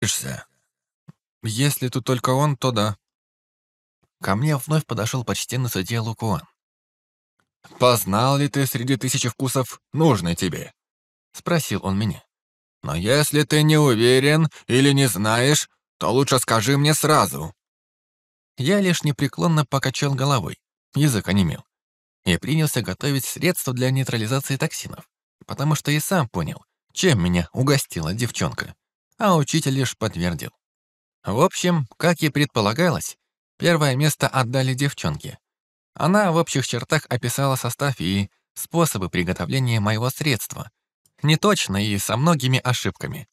боишься?» «Если тут только он, то да». Ко мне вновь подошел почтенный судья Лукуан. «Познал ли ты среди тысячи вкусов нужный тебе?» Спросил он меня. «Но если ты не уверен или не знаешь, то лучше скажи мне сразу». Я лишь непреклонно покачал головой, язык онемел, и принялся готовить средства для нейтрализации токсинов, потому что и сам понял, чем меня угостила девчонка, а учитель лишь подтвердил. В общем, как и предполагалось, первое место отдали девчонке, она в общих чертах описала состав и способы приготовления моего средства. Неточно и со многими ошибками.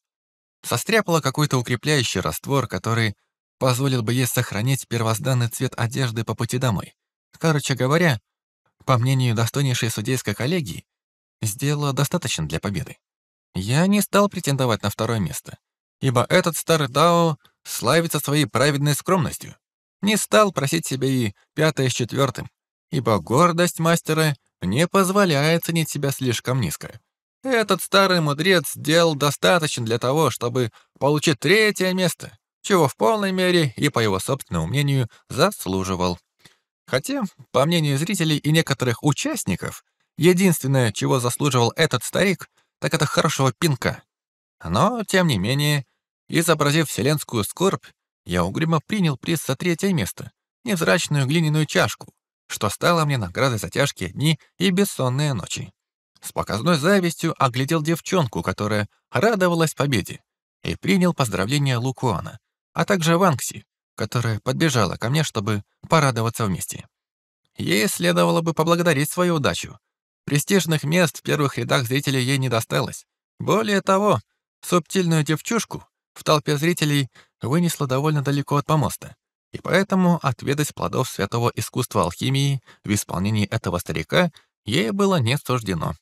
Состряпала какой-то укрепляющий раствор, который позволил бы ей сохранить первозданный цвет одежды по пути домой. Короче говоря, по мнению достойнейшей судейской коллегии, сделала достаточно для победы. Я не стал претендовать на второе место, ибо этот старый Дао славится своей праведной скромностью. Не стал просить себе и пятое с четвертым ибо гордость мастера не позволяет ценить себя слишком низко. Этот старый мудрец сделал достаточно для того, чтобы получить третье место, чего в полной мере и, по его собственному мнению, заслуживал. Хотя, по мнению зрителей и некоторых участников, единственное, чего заслуживал этот старик, так это хорошего пинка. Но, тем не менее, изобразив вселенскую скорбь, я угрюмо принял приз за третье место, невзрачную глиняную чашку, что стало мне наградой за тяжкие дни и бессонные ночи. С показной завистью оглядел девчонку, которая радовалась победе, и принял поздравления Лукуана, а также Ванкси, которая подбежала ко мне, чтобы порадоваться вместе. Ей следовало бы поблагодарить свою удачу. Престижных мест в первых рядах зрителей ей не досталось. Более того, субтильную девчушку в толпе зрителей вынесла довольно далеко от помоста, и поэтому отведать плодов святого искусства алхимии в исполнении этого старика ей было не суждено.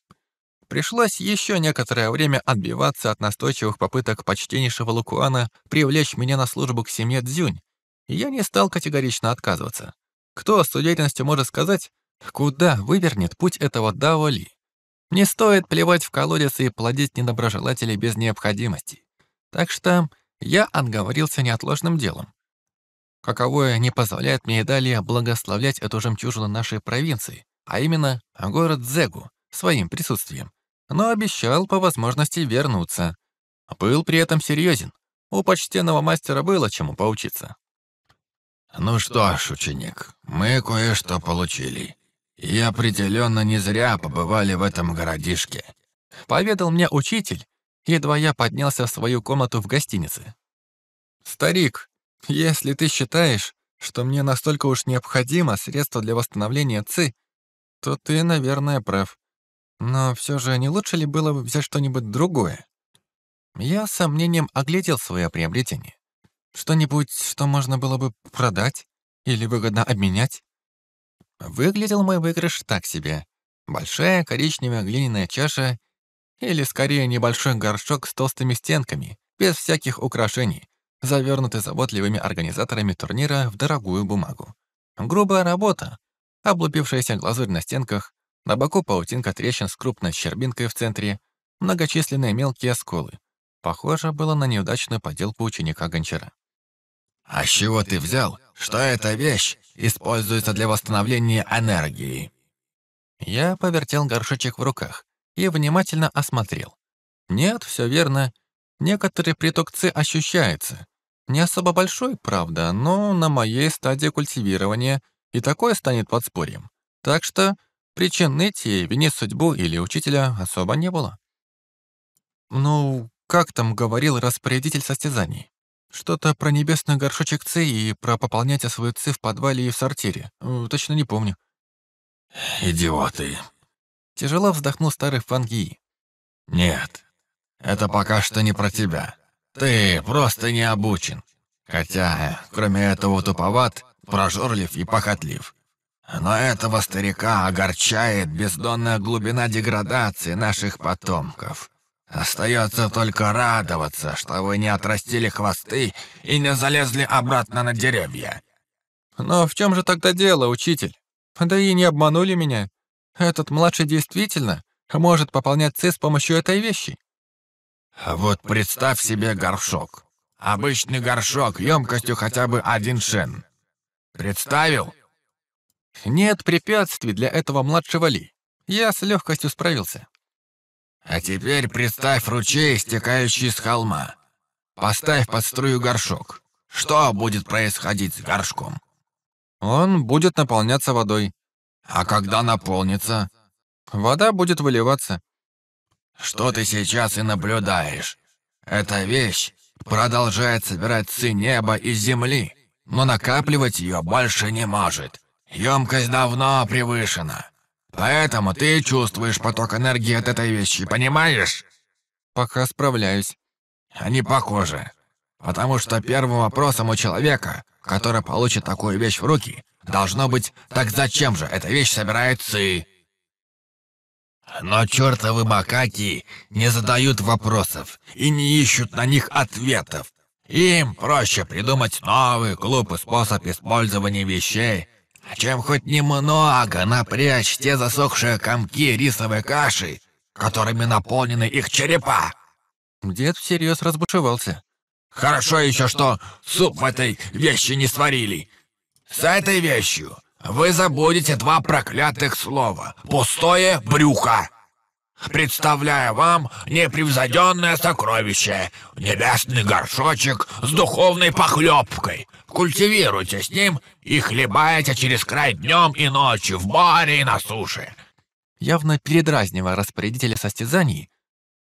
Пришлось еще некоторое время отбиваться от настойчивых попыток почтеннейшего Лукуана привлечь меня на службу к семье Дзюнь, и я не стал категорично отказываться. Кто с уверенностью может сказать, куда вывернет путь этого Дао Ли? Не стоит плевать в колодец и плодить недоброжелателей без необходимости. Так что я отговорился неотложным делом каковое не позволяет мне и далее благословлять эту жемчужину нашей провинции, а именно город Зегу, своим присутствием. Но обещал по возможности вернуться. Был при этом серьезен. У почтенного мастера было чему поучиться. «Ну что ж, ученик, мы кое-что получили. И определенно не зря побывали в этом городишке», — поведал мне учитель, едва я поднялся в свою комнату в гостинице. «Старик, если ты считаешь, что мне настолько уж необходимо средство для восстановления ЦИ, то ты, наверное, прав. Но все же не лучше ли было бы взять что-нибудь другое? Я с сомнением оглядел свое приобретение. Что-нибудь, что можно было бы продать или выгодно обменять? Выглядел мой выигрыш так себе. Большая коричневая глиняная чаша или, скорее, небольшой горшок с толстыми стенками, без всяких украшений, завернуты заботливыми организаторами турнира в дорогую бумагу. Грубая работа, облупившаяся глазурь на стенках, на боку паутинка трещин с крупной щербинкой в центре, многочисленные мелкие сколы. Похоже было на неудачную поделку ученика-гончара. «А с чего ты взял, что эта вещь используется для восстановления энергии?» Я повертел горшочек в руках и внимательно осмотрел. Нет, все верно, Некоторый приток С ощущается. Не особо большой, правда, но на моей стадии культивирования и такое станет подспорьем. Так что причин ныть винить судьбу или учителя особо не было. Ну, как там говорил распорядитель состязаний? Что-то про небесный горшочек Ци и про пополнять свою Ци в подвале и в сортире. Точно не помню. «Идиоты!» Тяжело вздохнул старый Фанги. «Нет, это пока что не про тебя. Ты просто не обучен. Хотя, кроме этого, туповат, прожорлив и похотлив. Но этого старика огорчает бездонная глубина деградации наших потомков. Остается только радоваться, что вы не отрастили хвосты и не залезли обратно на деревья. Но в чем же тогда дело, учитель? Да и не обманули меня. Этот младший действительно может пополнять ци с помощью этой вещи. Вот представь себе горшок. Обычный горшок, емкостью хотя бы один шен. Представил? Нет препятствий для этого младшего Ли. Я с легкостью справился. А теперь представь ручей, стекающий с холма. Поставь под струю горшок. Что будет происходить с горшком? Он будет наполняться водой. А когда наполнится? Вода будет выливаться. Что ты сейчас и наблюдаешь? Эта вещь продолжает собирать ци неба и земли, но накапливать ее больше не может. Емкость давно превышена. Поэтому ты чувствуешь поток энергии от этой вещи, понимаешь? Пока справляюсь. Они похожи. Потому что первым вопросом у человека, который получит такую вещь в руки, должно быть «Так зачем же эта вещь собирает ци?» Но чертовы макаки не задают вопросов и не ищут на них ответов. Им проще придумать новый глупый способ использования вещей, чем хоть немного напрячь те засохшие комки рисовой каши, которыми наполнены их черепа. Дед всерьез разбушевался. Хорошо еще, что суп в этой вещи не сварили. С этой вещью вы забудете два проклятых слова. Пустое брюхо. Представляю вам непревзойденное сокровище. Небесный горшочек с духовной похлебкой. Культивируйте с ним и хлебайте через край днем и ночью в море и на суше. Явно передразнивая распорядителя состязаний,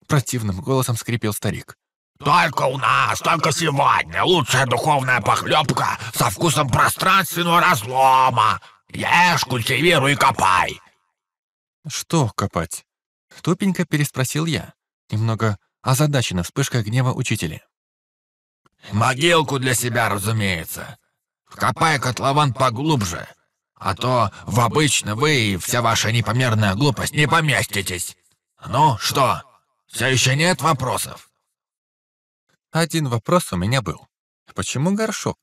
противным голосом скрипел старик. Только у нас, только сегодня лучшая духовная похлебка со вкусом пространственного разлома. Ешь, культивируй и копай. Что копать? Тупенько переспросил я, немного озадачена вспышкой гнева учителя. Могилку для себя, разумеется. Копай котлован поглубже, а то в обычно вы и вся ваша непомерная глупость не поместитесь. Ну, что, все еще нет вопросов? Один вопрос у меня был. Почему горшок?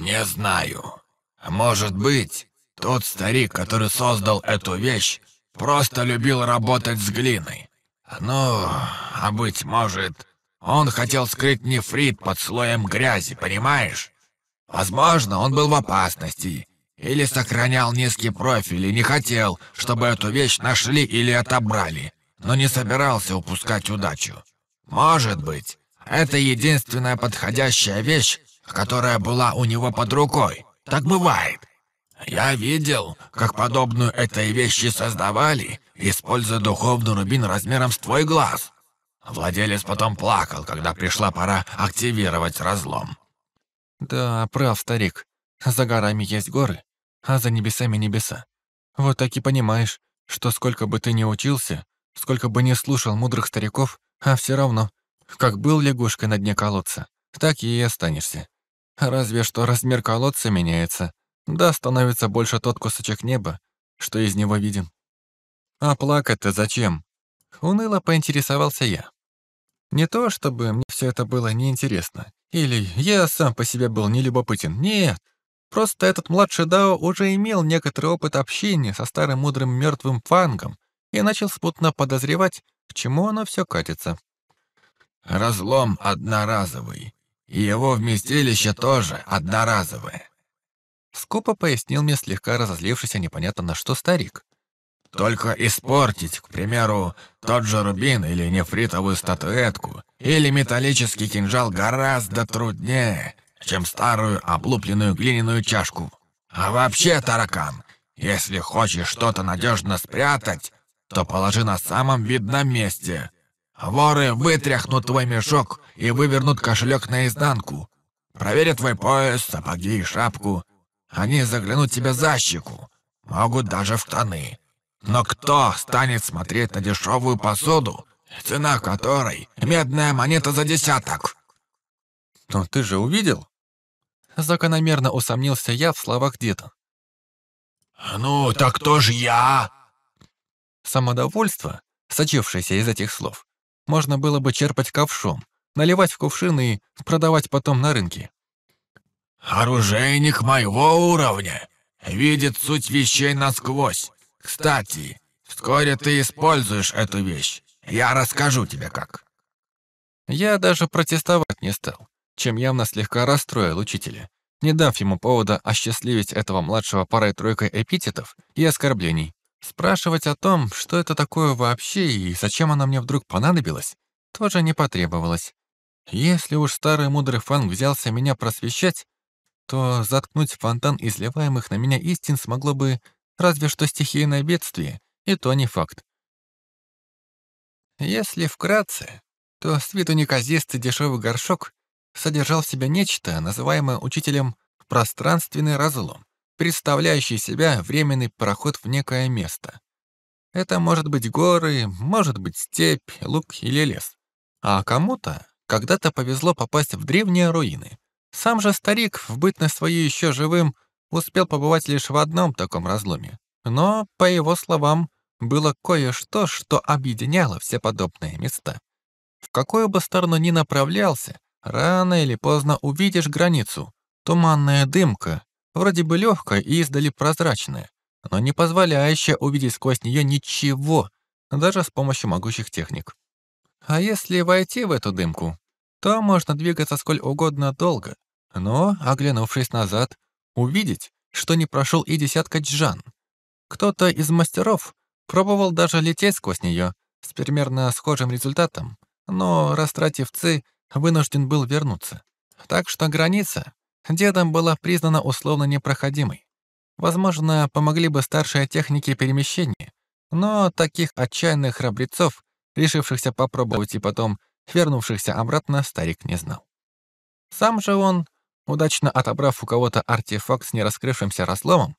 Не знаю. Может быть, тот старик, который создал эту вещь, просто любил работать с глиной. Ну, а быть может, он хотел скрыть нефрит под слоем грязи, понимаешь? Возможно, он был в опасности. Или сохранял низкий профиль и не хотел, чтобы эту вещь нашли или отобрали, но не собирался упускать удачу. Может быть, это единственная подходящая вещь, которая была у него под рукой. Так бывает. Я видел, как подобную этой вещи создавали, используя духовный рубин размером с твой глаз. Владелец потом плакал, когда пришла пора активировать разлом. Да, прав старик. За горами есть горы, а за небесами небеса. Вот так и понимаешь, что сколько бы ты ни учился, сколько бы ни слушал мудрых стариков, а все равно, как был лягушкой на дне колодца, так и останешься. Разве что размер колодца меняется, да становится больше тот кусочек неба, что из него виден. А плакать-то зачем? Уныло поинтересовался я. Не то, чтобы мне все это было неинтересно, или я сам по себе был нелюбопытен, нет. Просто этот младший Дао уже имел некоторый опыт общения со старым мудрым мертвым фангом и начал спутно подозревать, к чему оно все катится. «Разлом одноразовый, и его вместилище тоже одноразовое», скупо пояснил мне слегка разозлившийся непонятно на что старик. Только испортить, к примеру, тот же рубин или нефритовую статуэтку, или металлический кинжал гораздо труднее, чем старую облупленную глиняную чашку. А вообще, таракан, если хочешь что-то надежно спрятать, то положи на самом видном месте. Воры вытряхнут твой мешок и вывернут кошелек наизнанку. Проверят твой пояс, сапоги и шапку. Они заглянут тебе за щеку, могут даже в штаны. Но кто станет смотреть на дешевую посуду, цена которой — медная монета за десяток? Но ты же увидел? Закономерно усомнился я в словах деда. «Ну, так кто же я?» Самодовольство, сочившееся из этих слов, можно было бы черпать ковшом, наливать в кувшины и продавать потом на рынке. «Оружейник моего уровня видит суть вещей насквозь. Кстати, вскоре ты используешь эту вещь. Я расскажу тебе как». Я даже протестовать не стал. чем явно слегка расстроил учителя, не дав ему повода осчастливить этого младшего парой-тройкой эпитетов и оскорблений. Спрашивать о том, что это такое вообще и зачем она мне вдруг понадобилась, тоже не потребовалось. Если уж старый мудрый фанг взялся меня просвещать, то заткнуть фонтан изливаемых на меня истин смогло бы разве что стихийное бедствие, и то не факт. Если вкратце, то с виду неказистый дешевый горшок содержал в себе нечто, называемое учителем «пространственный разлом», представляющий себя временный проход в некое место. Это может быть горы, может быть степь, луг или лес. А кому-то когда-то повезло попасть в древние руины. Сам же старик, в бытность свою еще живым, успел побывать лишь в одном таком разломе. Но, по его словам, было кое-что, что объединяло все подобные места. В какую бы сторону ни направлялся, рано или поздно увидишь границу. Туманная дымка, вроде бы легкая и издали прозрачная, но не позволяющая увидеть сквозь нее ничего, даже с помощью могучих техник. А если войти в эту дымку, то можно двигаться сколь угодно долго, но, оглянувшись назад, увидеть, что не прошел и десятка джан. Кто-то из мастеров пробовал даже лететь сквозь нее с примерно схожим результатом, но, растратив ци, вынужден был вернуться. Так что граница дедом была признана условно непроходимой. Возможно, помогли бы старшие техники перемещения, но таких отчаянных храбрецов, решившихся попробовать и потом вернувшихся обратно, старик не знал. Сам же он, удачно отобрав у кого-то артефакт с нераскрывшимся разломом,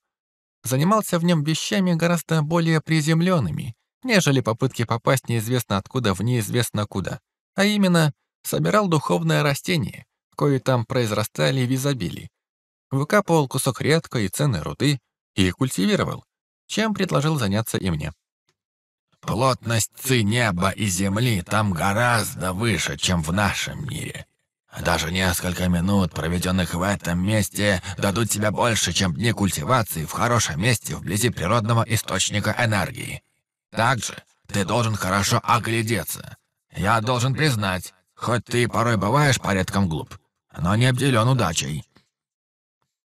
занимался в нем вещами гораздо более приземленными, нежели попытки попасть неизвестно откуда в неизвестно куда, а именно собирал духовное растение, кое там произрастали в изобилии, выкапывал кусок редкой и ценной руды и культивировал, чем предложил заняться и мне. Плотность ци неба и земли там гораздо выше, чем в нашем мире. Даже несколько минут, проведенных в этом месте, дадут тебе больше, чем дни культивации в хорошем месте вблизи природного источника энергии. Также ты должен хорошо оглядеться. Я должен признать, хоть ты порой бываешь порядком глуп, но не обделен удачей.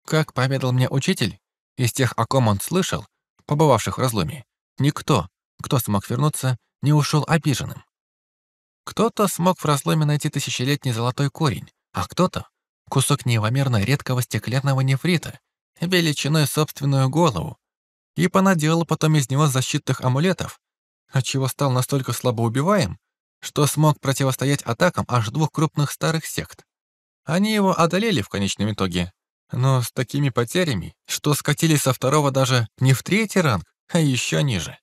Как поведал мне учитель, из тех, о ком он слышал, побывавших в разломе, никто, кто смог вернуться, не ушел обиженным. Кто-то смог в разломе найти тысячелетний золотой корень, а кто-то — кусок неимомерно редкого стеклянного нефрита, величиной собственную голову, и понаделал потом из него защитных амулетов, отчего стал настолько слабоубиваем, что смог противостоять атакам аж двух крупных старых сект. Они его одолели в конечном итоге, но с такими потерями, что скатились со второго даже не в третий ранг, а еще ниже.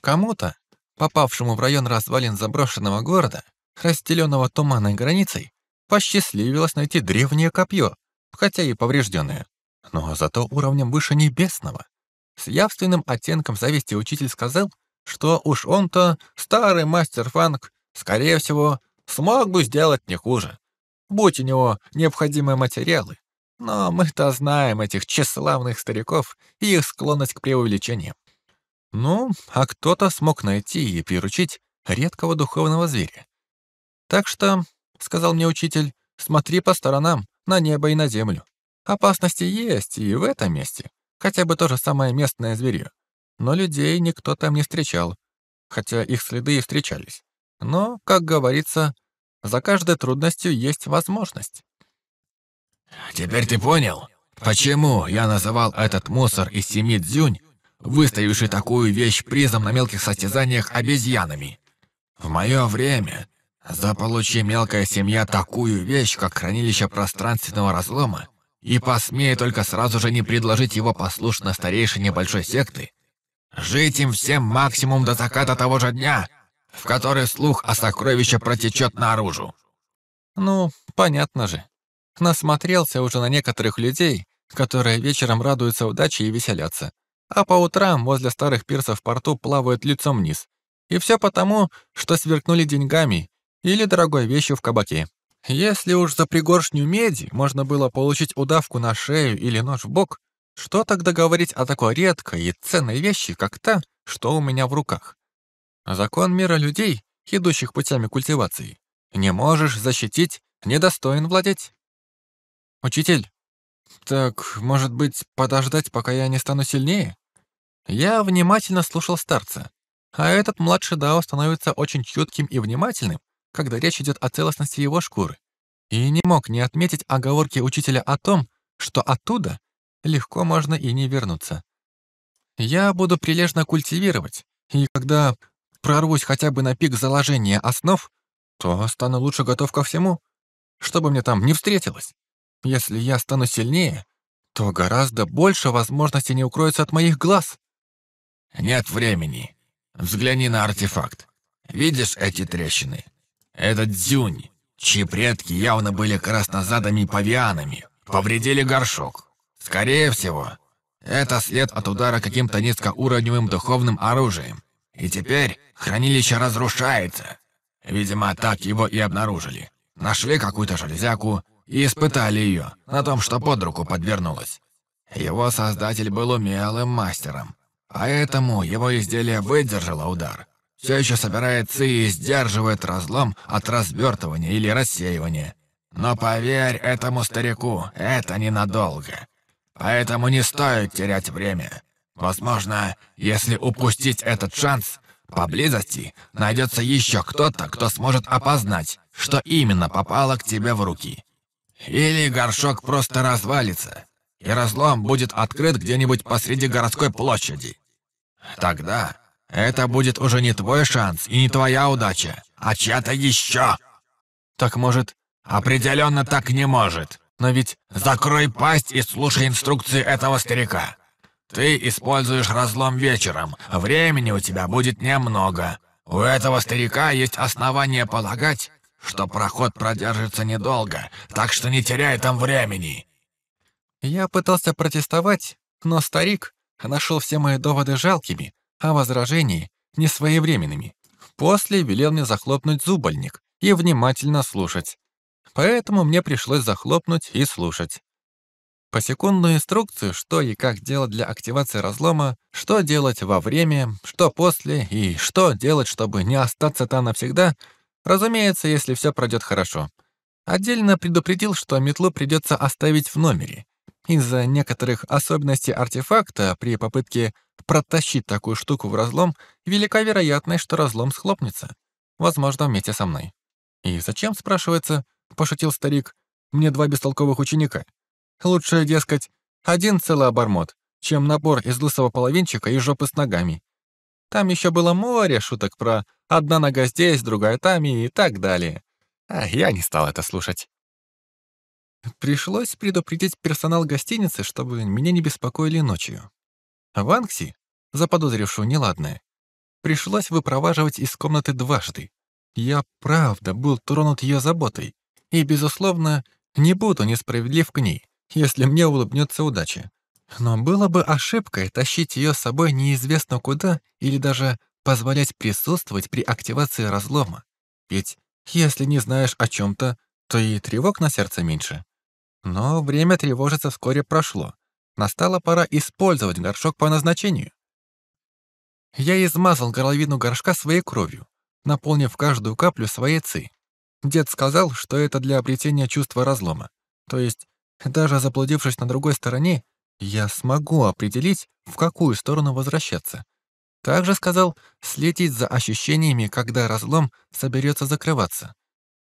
Кому-то, попавшему в район развалин заброшенного города, разделенного туманной границей, посчастливилось найти древнее копье, хотя и поврежденное, но зато уровнем выше небесного. С явственным оттенком зависти учитель сказал, что уж он-то, старый мастер фанк, скорее всего, смог бы сделать не хуже, будь у него необходимые материалы. Но мы-то знаем этих тщеславных стариков и их склонность к преувеличениям. Ну, а кто-то смог найти и приручить редкого духовного зверя. Так что, — сказал мне учитель, — смотри по сторонам, на небо и на землю. Опасности есть и в этом месте, хотя бы то же самое местное зверье. Но людей никто там не встречал, хотя их следы и встречались. Но, как говорится, за каждой трудностью есть возможность. «Теперь ты понял, почему я называл этот мусор из семи дзюнь выставивший такую вещь призом на мелких состязаниях обезьянами. В мое время, заполучи мелкая семья такую вещь, как хранилище пространственного разлома, и посмея только сразу же не предложить его послушно старейшине большой секты, жить им всем максимум до заката того же дня, в который слух о сокровище протечет наружу. Ну, понятно же. Насмотрелся уже на некоторых людей, которые вечером радуются удаче и веселятся а по утрам возле старых пирсов в порту плавают лицом вниз. И все потому, что сверкнули деньгами или дорогой вещью в кабаке. Если уж за пригоршню меди можно было получить удавку на шею или нож в бок, что тогда говорить о такой редкой и ценной вещи, как та, что у меня в руках? Закон мира людей, идущих путями культивации, не можешь защитить, недостоин владеть. Учитель, так, может быть, подождать, пока я не стану сильнее? Я внимательно слушал старца, а этот младший Дао становится очень чутким и внимательным, когда речь идет о целостности его шкуры, и не мог не отметить оговорки учителя о том, что оттуда легко можно и не вернуться. Я буду прилежно культивировать, и когда прорвусь хотя бы на пик заложения основ, то стану лучше готов ко всему, что бы мне там не встретилось. Если я стану сильнее, то гораздо больше возможностей не укроется от моих глаз. Нет времени. Взгляни на артефакт. Видишь эти трещины? Это дзюнь, чьи предки явно были краснозадыми павианами, повредили горшок. Скорее всего, это след от удара каким-то низкоуровневым духовным оружием. И теперь хранилище разрушается. Видимо, так его и обнаружили. Нашли какую-то железяку и испытали ее на том, что под руку подвернулась. Его создатель был умелым мастером, поэтому его изделие выдержало удар. Все еще собирается и сдерживает разлом от развертывания или рассеивания. Но поверь этому старику, это ненадолго. Поэтому не стоит терять время. Возможно, если упустить этот шанс, поблизости найдется еще кто-то, кто сможет опознать, что именно попало к тебе в руки. Или горшок просто развалится, и разлом будет открыт где-нибудь посреди городской площади. Тогда это будет уже не твой шанс и не твоя удача, а чья-то еще. Так может... Определенно так не может. Но ведь закрой пасть и слушай инструкции этого старика. Ты используешь разлом вечером, времени у тебя будет немного. У этого старика есть основания полагать, что проход продержится недолго, так что не теряй там времени». Я пытался протестовать, но старик нашел все мои доводы жалкими, а возражения — несвоевременными. После велел мне захлопнуть зубольник и внимательно слушать. Поэтому мне пришлось захлопнуть и слушать. Посекундную инструкцию, что и как делать для активации разлома, что делать во время, что после и что делать, чтобы не остаться там навсегда, разумеется, если все пройдет хорошо. Отдельно предупредил, что метлу придется оставить в номере. Из-за некоторых особенностей артефакта при попытке протащить такую штуку в разлом, велика вероятность, что разлом схлопнется. Возможно, вместе со мной. И зачем, спрашивается, — пошутил старик. «Мне два бестолковых ученика. Лучше, дескать, один целый обормот, чем набор из лысого половинчика и жопы с ногами. Там еще было море шуток про «одна нога здесь, другая там» и так далее. А я не стал это слушать. Пришлось предупредить персонал гостиницы, чтобы меня не беспокоили ночью. Ванкси, заподозрившую неладное, пришлось выпроваживать из комнаты дважды. Я правда был тронут ее заботой, и, безусловно, не буду несправедлив к ней, если мне улыбнется удача. Но было бы ошибкой тащить ее с собой неизвестно куда или даже позволять присутствовать при активации разлома. Ведь если не знаешь о чем-то, то и тревог на сердце меньше. Но время тревожиться вскоре прошло. Настала пора использовать горшок по назначению. Я измазал горловину горшка своей кровью, наполнив каждую каплю своей ци. Дед сказал, что это для обретения чувства разлома. То есть, даже заблудившись на другой стороне, я смогу определить, в какую сторону возвращаться. Также сказал следить за ощущениями, когда разлом соберется закрываться.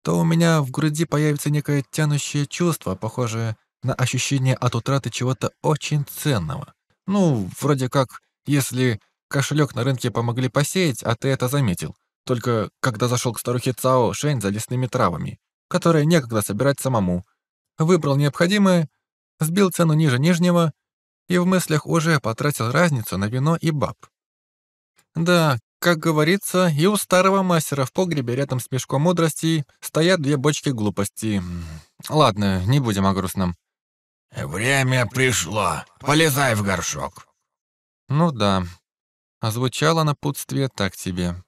То у меня в груди появится некое тянущее чувство, похожее на ощущение от утраты чего-то очень ценного. Ну, вроде как, если кошелек на рынке помогли посеять, а ты это заметил, только когда зашел к старухе Цао Шэнь за лесными травами, которые некогда собирать самому, выбрал необходимое, сбил цену ниже нижнего и в мыслях уже потратил разницу на вино и баб. Да, как говорится, и у старого мастера в погребе рядом с мешком мудрости стоят две бочки глупости. Ладно, не будем о грустном. «Время пришло. Полезай в горшок». Ну да. Озвучало напутствие так тебе.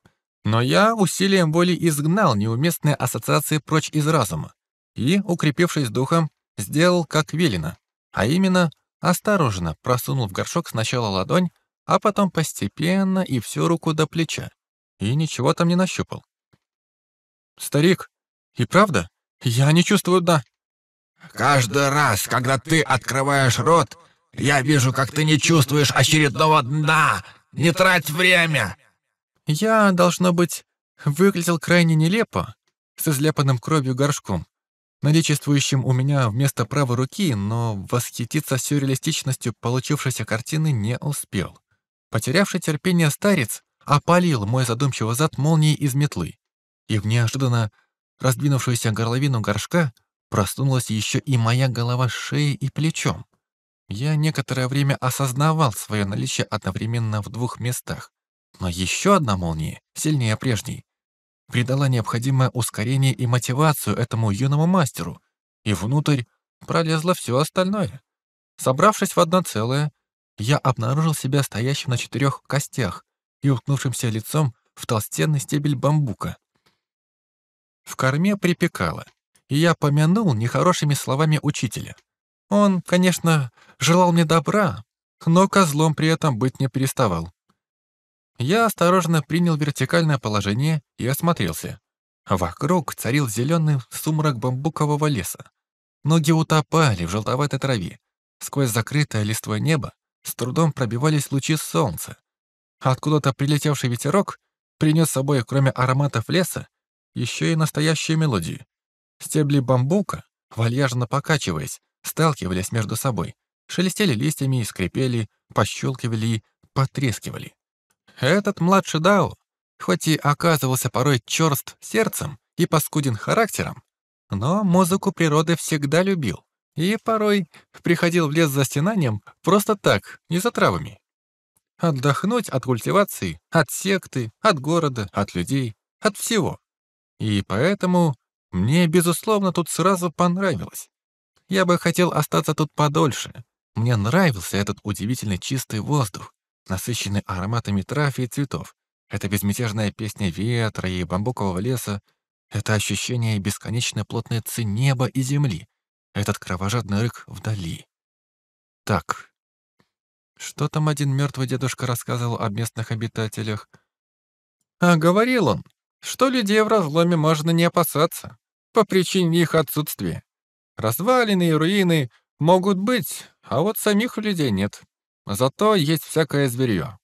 Но я усилием воли изгнал неуместные ассоциации прочь из разума и, укрепившись духом, сделал как велено, а именно осторожно просунул в горшок сначала ладонь, а потом постепенно и всю руку до плеча, и ничего там не нащупал. «Старик, и правда, Я не чувствую дна. Каждый раз, когда ты открываешь рот, я вижу, как ты не чувствуешь очередного дна. Не трать время. Я, должно быть, выглядел крайне нелепо, с изляпанным кровью горшком, наличествующим у меня вместо правой руки, но восхититься сюрреалистичностью получившейся картины не успел. Потерявший терпение старец опалил мой задумчивый зад молнией из метлы, и в неожиданно раздвинувшуюся горловину горшка проснулась еще и моя голова с шеей и плечом. Я некоторое время осознавал свое наличие одновременно в двух местах, но еще одна молния, сильнее прежней, придала необходимое ускорение и мотивацию этому юному мастеру, и внутрь пролезло все остальное. Собравшись в одно целое, я обнаружил себя стоящим на четырех костях и уткнувшимся лицом в толстенный стебель бамбука. В корме припекало, и я помянул нехорошими словами учителя. Он, конечно, желал мне добра, но козлом при этом быть не переставал. Я осторожно принял вертикальное положение и осмотрелся. Вокруг царил зеленый сумрак бамбукового леса. Ноги утопали в желтоватой траве. Сквозь закрытое листвой небо с трудом пробивались лучи солнца. Откуда-то прилетевший ветерок принес с собой, кроме ароматов леса, еще и настоящую мелодию. Стебли бамбука, вальяжно покачиваясь, сталкивались между собой, шелестели листьями, скрипели, пощелкивали потрескивали. Этот младший Дао, хоть и оказывался порой черст сердцем и паскуден характером, но музыку природы всегда любил и порой приходил в лес за стенанием просто так, не за травами. Отдохнуть от культивации, от секты, от города, от людей, от всего. И поэтому мне, безусловно, тут сразу понравилось. Я бы хотел остаться тут подольше. Мне нравился этот удивительный чистый воздух, насыщенный ароматами трав и цветов. Это безмятежная песня ветра и бамбукового леса. Это ощущение бесконечно плотной ци неба и земли. Этот кровожадный рык вдали. Так, что там один мертвый дедушка рассказывал о местных обитателях? А говорил он, что людей в разломе можно не опасаться по причине их отсутствия. Развалины и руины могут быть, а вот самих людей нет. Зато есть всякое зверье.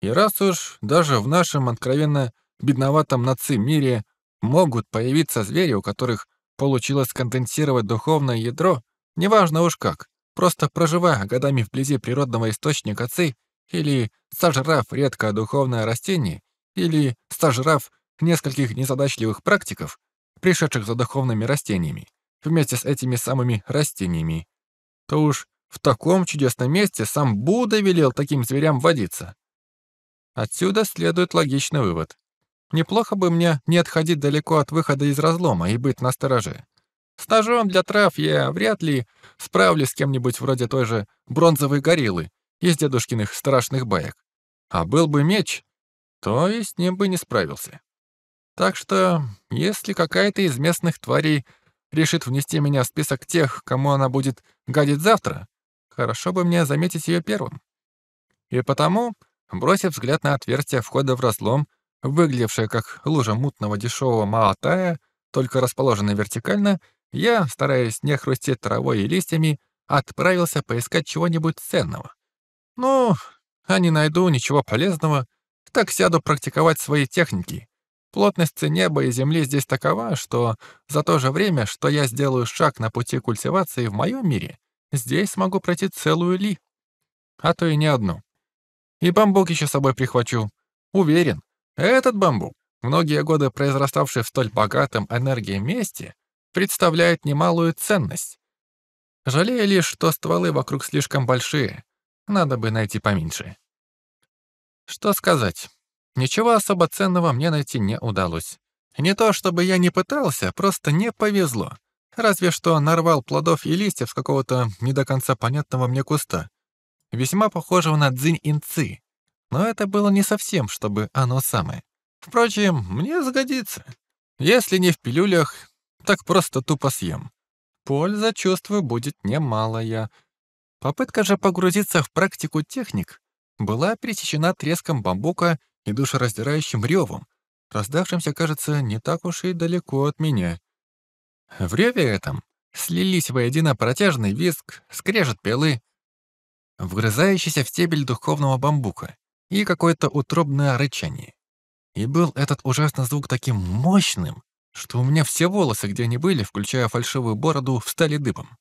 И раз уж даже в нашем откровенно бедноватом наци мире могут появиться звери, у которых получилось сконденсировать духовное ядро, неважно уж как, просто проживая годами вблизи природного источника ци или сожрав редкое духовное растение, или сожрав нескольких незадачливых практиков, пришедших за духовными растениями, вместе с этими самыми растениями, то уж в таком чудесном месте сам Будда велел таким зверям водиться. Отсюда следует логичный вывод. Неплохо бы мне не отходить далеко от выхода из разлома и быть настороже. С ножом для трав я вряд ли справлюсь с кем-нибудь вроде той же бронзовой гориллы из дедушкиных страшных баек. А был бы меч, то и с ним бы не справился. Так что, если какая-то из местных тварей решит внести меня в список тех, кому она будет гадить завтра, хорошо бы мне заметить ее первым. И потому, бросив взгляд на отверстие входа в разлом, выглядевшее как лужа мутного дешевого маатая, только расположенная вертикально, я, стараясь не хрустеть травой и листьями, отправился поискать чего-нибудь ценного. Ну, а не найду ничего полезного, так сяду практиковать свои техники, Плотность неба и земли здесь такова, что за то же время, что я сделаю шаг на пути культивации в моем мире, здесь смогу пройти целую ли, а то и не одну. И бамбук еще с собой прихвачу. Уверен, этот бамбук, многие годы произраставший в столь богатом энергии месте, представляет немалую ценность. Жалею лишь, что стволы вокруг слишком большие. Надо бы найти поменьше. Что сказать? Ничего особо ценного мне найти не удалось. Не то чтобы я не пытался, просто не повезло. Разве что нарвал плодов и листьев с какого-то не до конца понятного мне куста. Весьма похожего на дзинь-инцы. Но это было не совсем, чтобы оно самое. Впрочем, мне сгодится. Если не в пилюлях, так просто тупо съем. Польза, чувствую, будет немалая. Попытка же погрузиться в практику техник была пересечена треском бамбука и душераздирающим ревом, раздавшимся, кажется, не так уж и далеко от меня. В реве этом слились воедино протяжный визг, скрежет пилы, вгрызающийся в стебель духовного бамбука и какое-то утробное рычание. И был этот ужасный звук таким мощным, что у меня все волосы, где они были, включая фальшивую бороду, встали дыбом.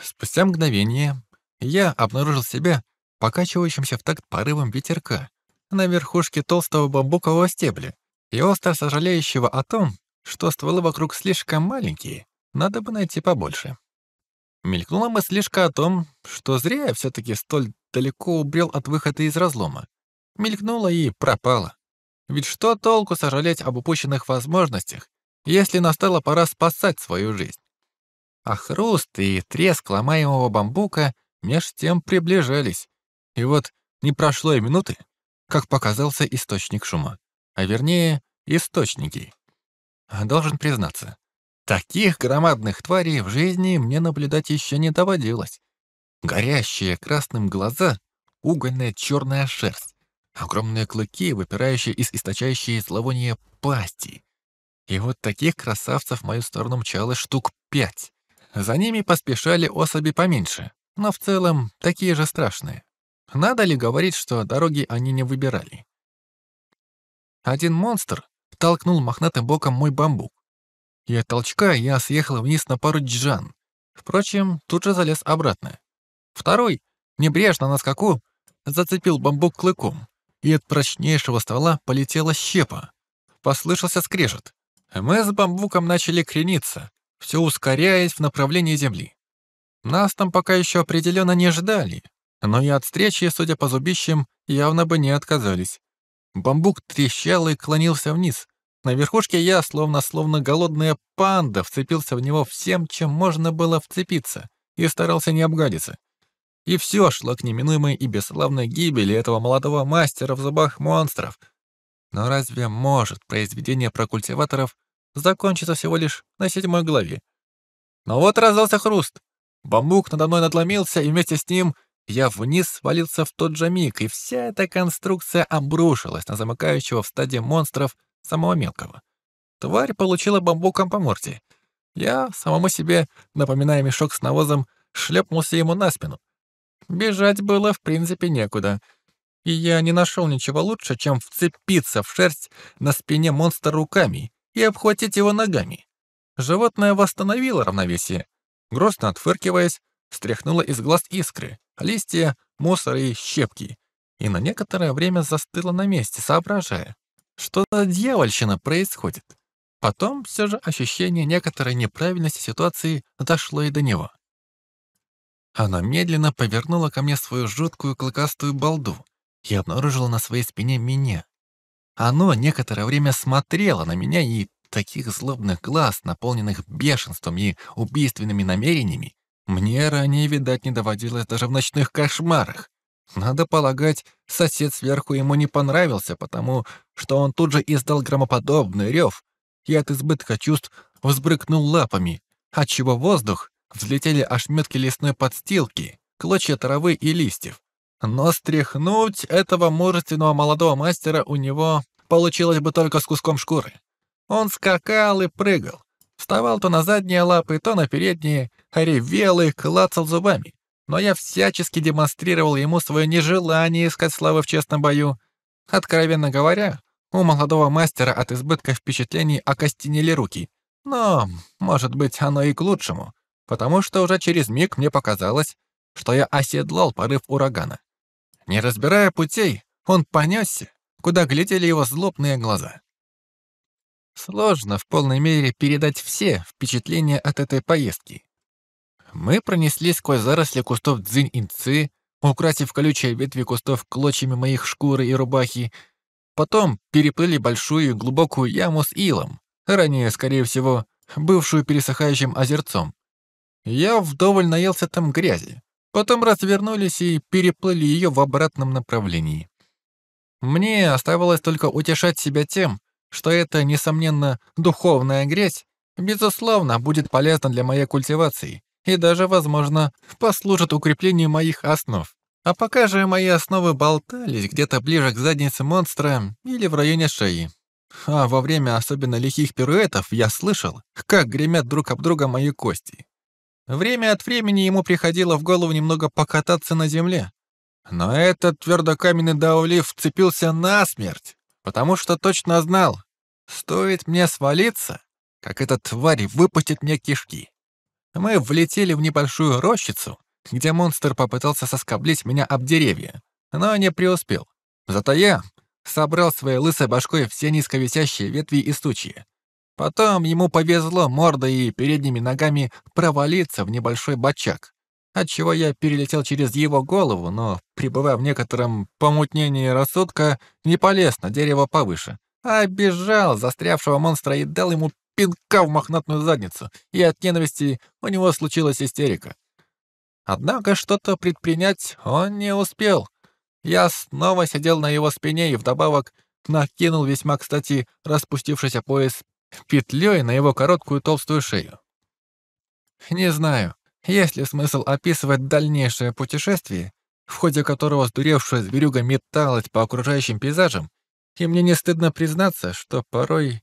Спустя мгновение я обнаружил себя покачивающимся в такт порывом ветерка на верхушке толстого бамбукового стебля и остро сожалеющего о том, что стволы вокруг слишком маленькие, надо бы найти побольше. Мелькнула мыслишка о том, что зря я все-таки столь далеко убрел от выхода из разлома. Мелькнула и пропала. Ведь что толку сожалеть об упущенных возможностях, если настала пора спасать свою жизнь? А хруст и треск ломаемого бамбука меж тем приближались. И вот не прошло и минуты, как показался источник шума. А вернее, источники. Должен признаться, таких громадных тварей в жизни мне наблюдать еще не доводилось. Горящие красным глаза, угольная черная шерсть, огромные клыки, выпирающие из источающей зловония пасти. И вот таких красавцев в мою сторону мчалось штук пять. За ними поспешали особи поменьше, но в целом такие же страшные. Надо ли говорить, что дороги они не выбирали? Один монстр толкнул мохнатым боком мой бамбук. И от толчка я съехал вниз на пару джан. Впрочем, тут же залез обратно. Второй, небрежно на скаку, зацепил бамбук клыком и от прочнейшего ствола полетела щепа. Послышался скрежет. Мы с бамбуком начали крениться, все ускоряясь в направлении земли. Нас там пока еще определенно не ждали, но и от встречи, судя по зубищам, явно бы не отказались. Бамбук трещал и клонился вниз. На верхушке я, словно словно голодная панда, вцепился в него всем, чем можно было вцепиться, и старался не обгадиться. И все шло к неминуемой и бесславной гибели этого молодого мастера в зубах монстров. Но разве может произведение про культиваторов закончиться всего лишь на седьмой главе? Но вот раздался хруст. Бамбук надо мной надломился, и вместе с ним я вниз свалился в тот же миг, и вся эта конструкция обрушилась на замыкающего в стадии монстров самого мелкого. Тварь получила бамбуком по морде. Я, самому себе, напоминая мешок с навозом, шлепнулся ему на спину. Бежать было в принципе некуда, и я не нашел ничего лучше, чем вцепиться в шерсть на спине монстра руками и обхватить его ногами. Животное восстановило равновесие. Грозно отфыркиваясь, стряхнуло из глаз искры, листья, мусор и щепки, и на некоторое время застыло на месте, соображая, что за дьявольщина происходит. Потом все же ощущение некоторой неправильности ситуации дошло и до него. Она медленно повернула ко мне свою жуткую клыкастую балду и обнаружила на своей спине меня. Оно некоторое время смотрело на меня, и таких злобных глаз, наполненных бешенством и убийственными намерениями, мне ранее, видать, не доводилось даже в ночных кошмарах. Надо полагать, сосед сверху ему не понравился, потому что он тут же издал громоподобный рев и от избытка чувств взбрыкнул лапами, отчего воздух взлетели ошметки лесной подстилки, клочья травы и листьев. Но стряхнуть этого мужественного молодого мастера у него получилось бы только с куском шкуры. Он скакал и прыгал, вставал то на задние лапы, то на передние, ревел и клацал зубами. Но я всячески демонстрировал ему свое нежелание искать славы в честном бою. Откровенно говоря, у молодого мастера от избытка впечатлений окостенели руки. Но, может быть, оно и к лучшему потому что уже через миг мне показалось, что я оседлал порыв урагана. Не разбирая путей, он понесся, куда глядели его злобные глаза. Сложно в полной мере передать все впечатления от этой поездки. Мы пронеслись сквозь заросли кустов дзынь-инцы, украсив колючие ветви кустов клочьями моих шкуры и рубахи, потом переплыли большую глубокую яму с илом, ранее, скорее всего, бывшую пересыхающим озерцом, я вдоволь наелся там грязи. Потом развернулись и переплыли ее в обратном направлении. Мне оставалось только утешать себя тем, что эта, несомненно, духовная грязь, безусловно, будет полезна для моей культивации и даже, возможно, послужит укреплению моих основ. А пока же мои основы болтались где-то ближе к заднице монстра или в районе шеи. А во время особенно лихих пируэтов я слышал, как гремят друг об друга мои кости. Время от времени ему приходило в голову немного покататься на земле. Но этот твердокаменный даулив вцепился насмерть, потому что точно знал, стоит мне свалиться, как эта тварь выпустит мне кишки. Мы влетели в небольшую рощицу, где монстр попытался соскоблить меня об деревья, но не преуспел. Зато я собрал своей лысой башкой все низковисящие ветви и сучья. Потом ему повезло мордой и передними ногами провалиться в небольшой бочак, отчего я перелетел через его голову, но, пребывая в некотором помутнении рассудка, не полез на дерево повыше, а бежал застрявшего монстра и дал ему пинка в мохнатную задницу, и от ненависти у него случилась истерика. Однако что-то предпринять он не успел. Я снова сидел на его спине и вдобавок накинул весьма кстати распустившийся пояс петлей на его короткую толстую шею. Не знаю, есть ли смысл описывать дальнейшее путешествие, в ходе которого сдуревшая зверюга металась по окружающим пейзажам, и мне не стыдно признаться, что порой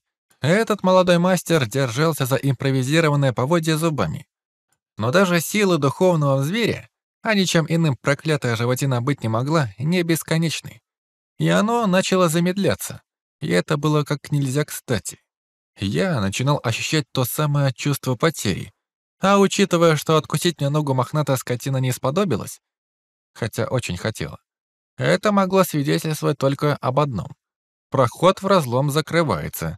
этот молодой мастер держался за импровизированное поводье зубами. Но даже силы духовного зверя, а ничем иным проклятая животина быть не могла, не бесконечны. И оно начало замедляться, и это было как нельзя кстати. Я начинал ощущать то самое чувство потери, а учитывая, что откусить мне ногу мохнатая скотина не сподобилась, хотя очень хотела, это могло свидетельствовать только об одном. Проход в разлом закрывается.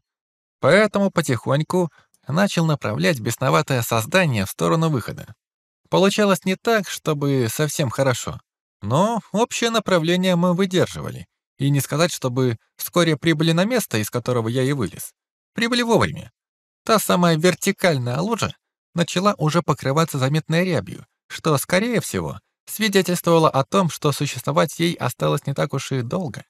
Поэтому потихоньку начал направлять бесноватое создание в сторону выхода. Получалось не так, чтобы совсем хорошо, но общее направление мы выдерживали. И не сказать, чтобы вскоре прибыли на место, из которого я и вылез. Прибыли вовремя. Та самая вертикальная лужа начала уже покрываться заметной рябью, что, скорее всего, свидетельствовало о том, что существовать ей осталось не так уж и долго.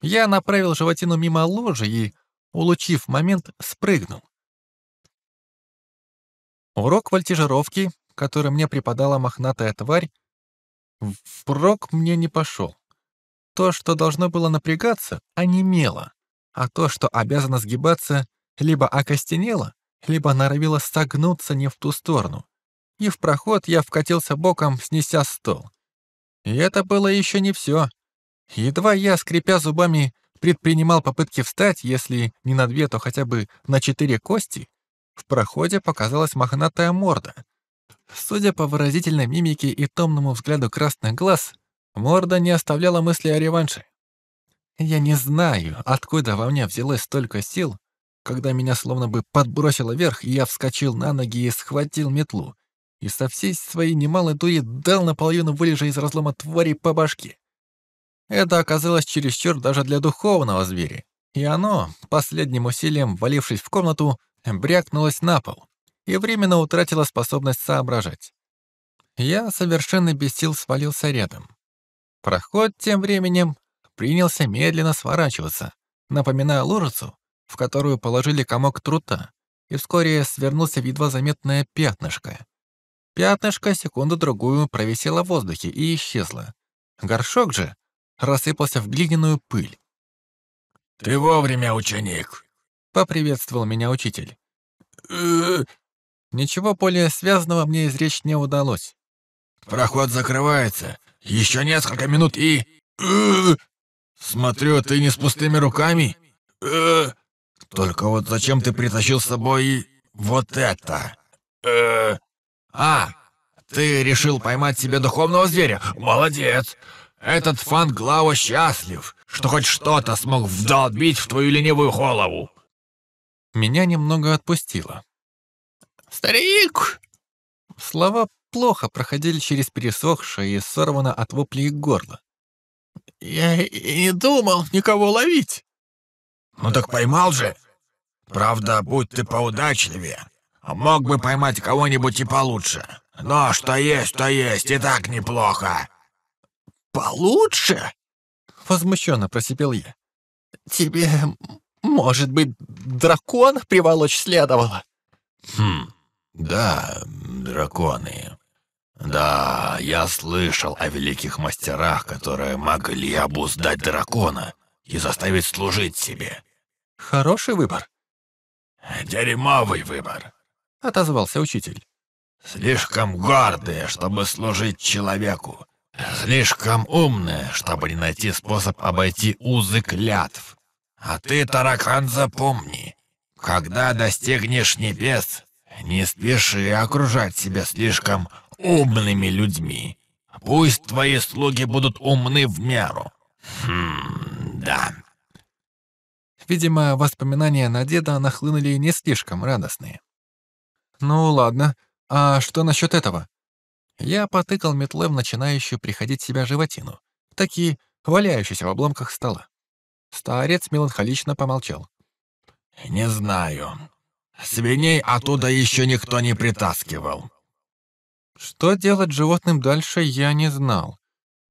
Я направил животину мимо лужи и, улучив момент, спрыгнул. Урок вольтижировки, который мне преподала мохнатая тварь, впрок мне не пошел. То, что должно было напрягаться, онемело, а то, что обязано сгибаться, либо окостенело, либо норовило согнуться не в ту сторону. И в проход я вкатился боком, снеся стол. И это было еще не все. Едва я, скрипя зубами, предпринимал попытки встать, если не на две, то хотя бы на четыре кости, в проходе показалась мохнатая морда. Судя по выразительной мимике и томному взгляду красных глаз, морда не оставляла мысли о реванше. Я не знаю, откуда во мне взялось столько сил, когда меня словно бы подбросило вверх, и я вскочил на ноги и схватил метлу, и со всей своей немалой дури дал Наполеону вылежа из разлома твари по башке. Это оказалось чересчур даже для духовного зверя, и оно, последним усилием валившись в комнату, брякнулась на пол и временно утратила способность соображать. Я совершенно без сил свалился рядом. Проход тем временем принялся медленно сворачиваться, напоминая лужицу, в которую положили комок трута, и вскоре свернулся в едва заметное пятнышко. Пятнышко секунду-другую провисело в воздухе и исчезло. Горшок же рассыпался в глиняную пыль. «Ты вовремя, ученик!» — поприветствовал меня учитель. Ничего более связанного мне изречь не удалось. «Проход закрывается. Еще несколько минут и...» «Смотрю, ты не с пустыми руками?» «Только вот зачем ты притащил с собой вот это?» «А, ты решил поймать себе духовного зверя? Молодец! Этот фан Глава счастлив, что хоть что-то смог вдолбить в твою ленивую голову!» Меня немного отпустило. «Старик!» Слова плохо проходили через пересохшее и сорвано от воплей горло. «Я и не думал никого ловить!» «Ну так поймал же! Правда, будь ты поудачливее, мог бы поймать кого-нибудь и получше. Но что есть, то есть, и так неплохо!» «Получше?» — возмущенно просипел я. «Тебе, может быть, дракон приволочь следовало?» «Хм, да, драконы. Да, я слышал о великих мастерах, которые могли обуздать дракона и заставить служить себе. Хороший выбор. Дерьмовый выбор. Отозвался учитель. Слишком гордые, чтобы служить человеку. Слишком умные, чтобы не найти способ обойти узы клятв. А ты, таракан, запомни, когда достигнешь небес, не спеши окружать себя слишком умными людьми. Пусть твои слуги будут умны в меру. Хм, да. Видимо, воспоминания на деда нахлынули не слишком радостные. Ну ладно, а что насчет этого? Я потыкал метлой в начинающую приходить себя животину, таки валяющуюся в обломках стола. Старец меланхолично помолчал. «Не знаю. Свиней оттуда еще никто не притаскивал». Что делать животным дальше, я не знал.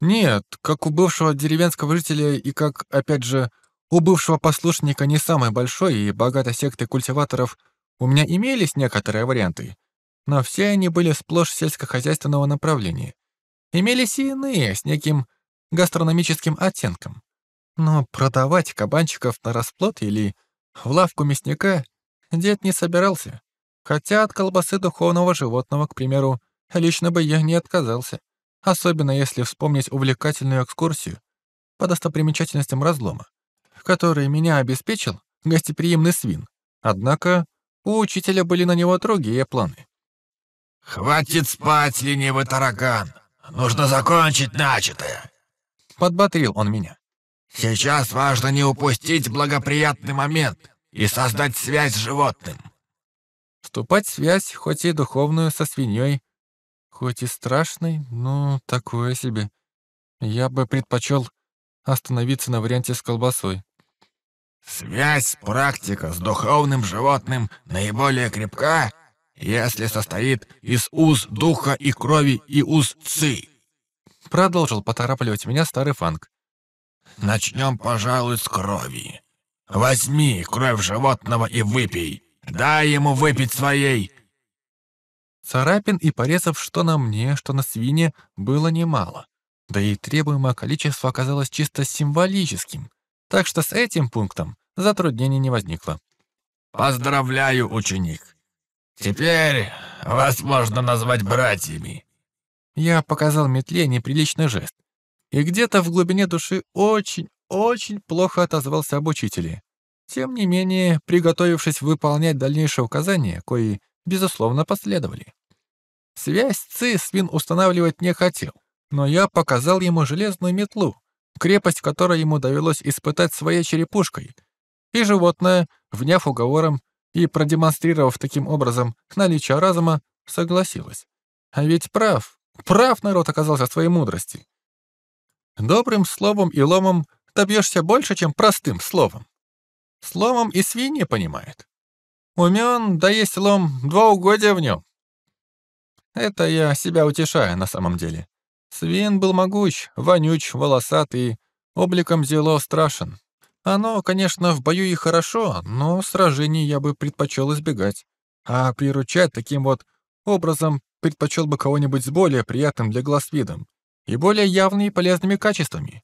Нет, как у бывшего деревенского жителя и как, опять же, у бывшего послушника не самой большой и богатой секты культиваторов у меня имелись некоторые варианты, но все они были сплошь сельскохозяйственного направления. Имелись и иные, с неким гастрономическим оттенком. Но продавать кабанчиков на расплод или в лавку мясника дед не собирался. Хотя от колбасы духовного животного, к примеру, лично бы я не отказался. Особенно если вспомнить увлекательную экскурсию по достопримечательностям разлома который меня обеспечил гостеприимный свин. Однако у учителя были на него другие планы. «Хватит спать, ленивый таракан! Нужно закончить начатое!» Подбодрил он меня. «Сейчас важно не упустить благоприятный момент и создать связь с животным». Вступать в связь, хоть и духовную, со свиньей, хоть и страшной, но такое себе. Я бы предпочел остановиться на варианте с колбасой. Связь практика с духовным животным наиболее крепка, если состоит из уз духа и крови и уз ци. Продолжил поторапливать меня старый фанк. Начнем, пожалуй, с крови. Возьми кровь животного и выпей. Дай ему выпить своей. Царапин и порезов что на мне, что на свине было немало. Да и требуемое количество оказалось чисто символическим. Так что с этим пунктом затруднений не возникло. «Поздравляю, ученик! Теперь вас можно назвать братьями!» Я показал метле неприличный жест. И где-то в глубине души очень, очень плохо отозвался об учителе. Тем не менее, приготовившись выполнять дальнейшие указания, кои, безусловно, последовали. Связь ЦИ Свин устанавливать не хотел, но я показал ему железную метлу, крепость которой ему довелось испытать своей черепушкой. И животное, вняв уговором и продемонстрировав таким образом наличие разума, согласилось. А ведь прав, прав народ оказался в своей мудрости. Добрым словом и ломом добьешься больше, чем простым словом. Словом и свиньи понимает. Умен, да есть лом, два угодия в нем. Это я себя утешаю на самом деле. Свин был могуч, вонюч, волосатый, обликом зело страшен. Оно, конечно, в бою и хорошо, но сражений я бы предпочел избегать. А приручать таким вот образом предпочел бы кого-нибудь с более приятным для глаз видом и более явными полезными качествами.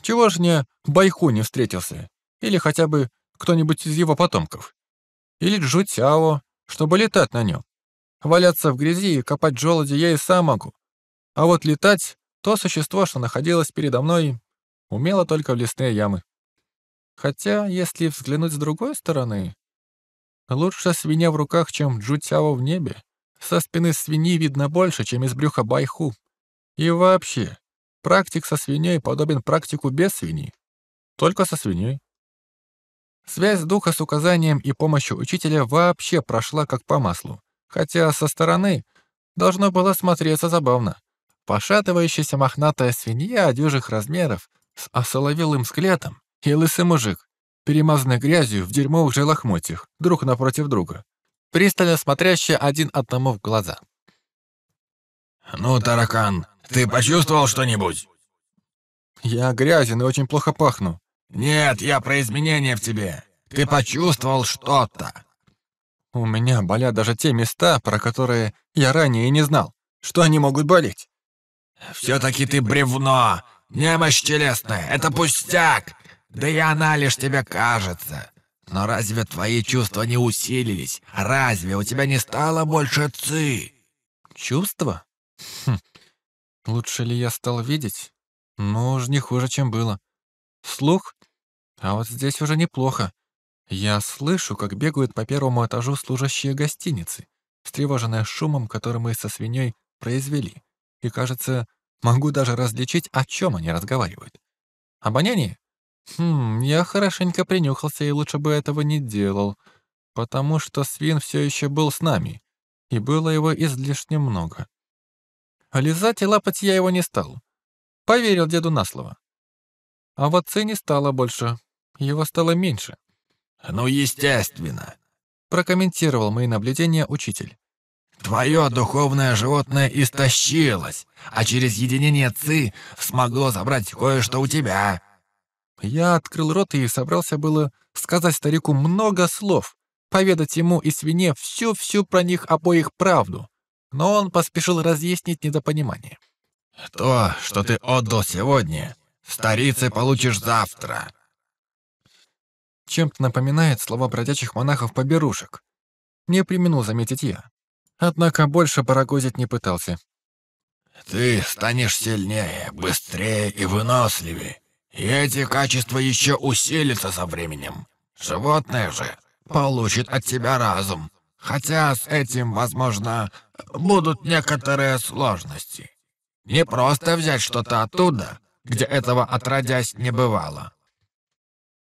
Чего ж мне Байху не встретился? Или хотя бы кто-нибудь из его потомков? Или Джутяо, чтобы летать на нем? Валяться в грязи и копать желуди я и сам могу. А вот летать, то существо, что находилось передо мной, умело только в лесные ямы. Хотя, если взглянуть с другой стороны, лучше свинья в руках, чем джутяо в небе. Со спины свиньи видно больше, чем из брюха байху. И вообще, практик со свиньей подобен практику без свиньи. Только со свиньей. Связь духа с указанием и помощью учителя вообще прошла как по маслу, хотя со стороны должно было смотреться забавно. Пошатывающаяся мохнатая свинья дюжих размеров с осоловелым взглядом и лысый мужик, перемазанный грязью в дерьмовых же лохмотьях, друг напротив друга, пристально смотрящие один одному в глаза. «Ну, таракан, ты почувствовал что-нибудь?» «Я грязен и очень плохо пахну». «Нет, я про изменения в тебе. Ты почувствовал что-то». «У меня болят даже те места, про которые я ранее и не знал. Что они могут болеть?» «Все-таки ты бревно! Немощь телесная — это пустяк! Да и она лишь тебе кажется. Но разве твои чувства не усилились? Разве у тебя не стало больше ци? Чувства? Хм. Лучше ли я стал видеть? Ну, уж не хуже, чем было. Слух? А вот здесь уже неплохо. Я слышу, как бегают по первому этажу служащие гостиницы, встревоженные шумом, который мы со свиньей произвели. И, кажется, могу даже различить, о чем они разговаривают. Обоняние? Хм, я хорошенько принюхался и лучше бы этого не делал, потому что свин все еще был с нами, и было его излишне много. Лизать и лапать я его не стал. Поверил деду на слово. А в отце не стало больше, его стало меньше. «Ну, естественно», — прокомментировал мои наблюдения учитель. «Твое духовное животное истощилось, а через единение ЦИ смогло забрать кое-что у тебя». Я открыл рот и собрался было сказать старику много слов, поведать ему и свине всю-всю про них обоих правду, но он поспешил разъяснить недопонимание. «То, что ты отдал сегодня, старицы получишь завтра». Чем-то напоминает слова бродячих монахов-поберушек. Не применул заметить я. Однако больше барагозить не пытался. «Ты станешь сильнее, быстрее и выносливее. И эти качества еще усилятся со временем. Животное же получит от тебя разум. Хотя с этим, возможно, будут некоторые сложности. Не просто взять что-то оттуда, где этого отродясь не бывало.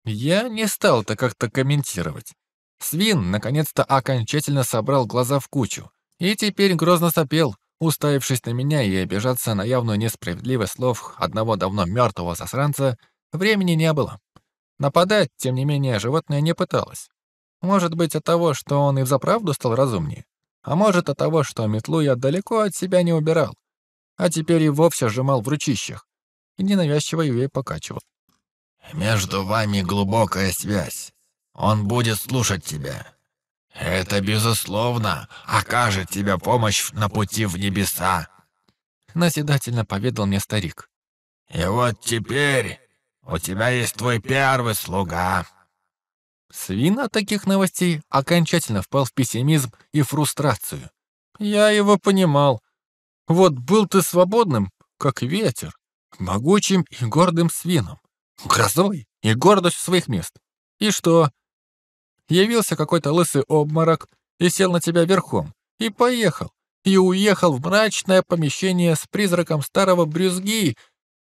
Я не стал это как-то комментировать. Свин наконец-то окончательно собрал глаза в кучу и теперь грозно сопел, Уставившись на меня и обижаться на явную несправедливость слов одного давно мертвого засранца, времени не было. Нападать, тем не менее, животное не пыталось. Может быть, от того, что он и взаправду стал разумнее, а может, от того, что метлу я далеко от себя не убирал, а теперь и вовсе сжимал в ручищах и ненавязчиво ее покачивал. «Между вами глубокая связь. Он будет слушать тебя. Это, безусловно, окажет тебе помощь на пути в небеса», — назидательно поведал мне старик. «И вот теперь у тебя есть твой первый слуга». Свин от таких новостей окончательно впал в пессимизм и фрустрацию. Я его понимал. Вот был ты свободным, как ветер, могучим и гордым свином, грозой и гордостью своих мест. И что? Явился какой-то лысый обморок и сел на тебя верхом. И поехал. И уехал в мрачное помещение с призраком старого брюзги,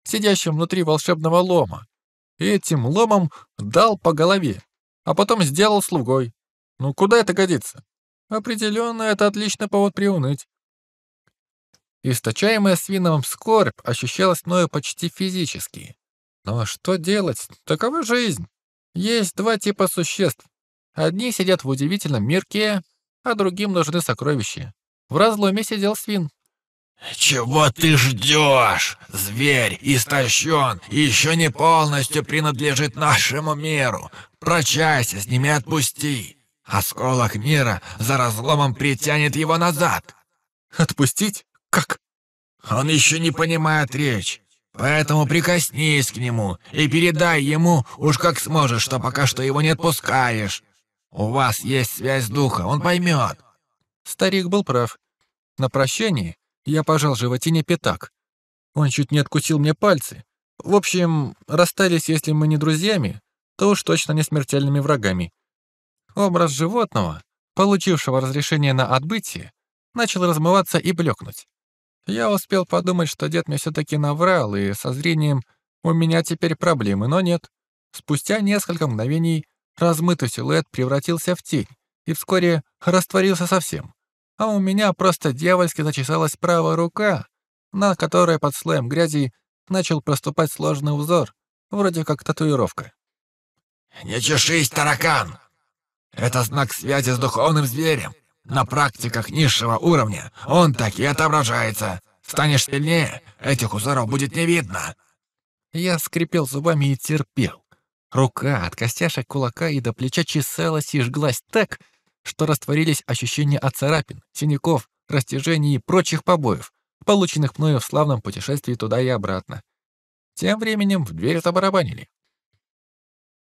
сидящим внутри волшебного лома. И этим ломом дал по голове, а потом сделал слугой. Ну куда это годится? Определенно, это отличный повод приуныть. Источаемая свиновым скорбь ощущалась мною почти физически. Но что делать? Такова жизнь. Есть два типа существ Одни сидят в удивительном мирке, а другим нужны сокровища. В разломе сидел свин. «Чего ты ждешь? Зверь истощен и еще не полностью принадлежит нашему миру. Прочайся с ними отпусти. Осколок мира за разломом притянет его назад». «Отпустить? Как?» «Он еще не понимает речь. Поэтому прикоснись к нему и передай ему уж как сможешь, что пока что его не отпускаешь. У вас есть связь духа, он поймет». Старик был прав. На прощание я пожал животине пятак. Он чуть не откусил мне пальцы. В общем, расстались, если мы не друзьями, то уж точно не смертельными врагами. Образ животного, получившего разрешение на отбытие, начал размываться и блекнуть. Я успел подумать, что дед мне все-таки наврал, и со зрением у меня теперь проблемы, но нет. Спустя несколько мгновений Размытый силуэт превратился в тень и вскоре растворился совсем. А у меня просто дьявольски зачесалась правая рука, на которой под слоем грязи начал проступать сложный узор, вроде как татуировка. «Не чешись, таракан! Это знак связи с духовным зверем. На практиках низшего уровня он так и отображается. Станешь сильнее, этих узоров будет не видно». Я скрипел зубами и терпел. Рука от костяшек кулака и до плеча чесалась и жглась так, что растворились ощущения от царапин, синяков, растяжений и прочих побоев, полученных мною в славном путешествии туда и обратно. Тем временем в дверь забарабанили.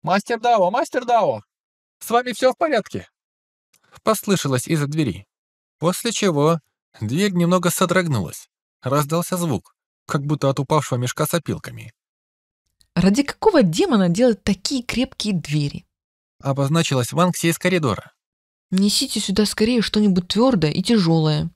«Мастер Дао, мастер Дао! с вами все в порядке?» Послышалось из-за двери. После чего дверь немного содрогнулась. Раздался звук, как будто от упавшего мешка с опилками. Ради какого демона делать такие крепкие двери? Обозначилась Ванкси из коридора. Несите сюда скорее что-нибудь твердое и тяжелое.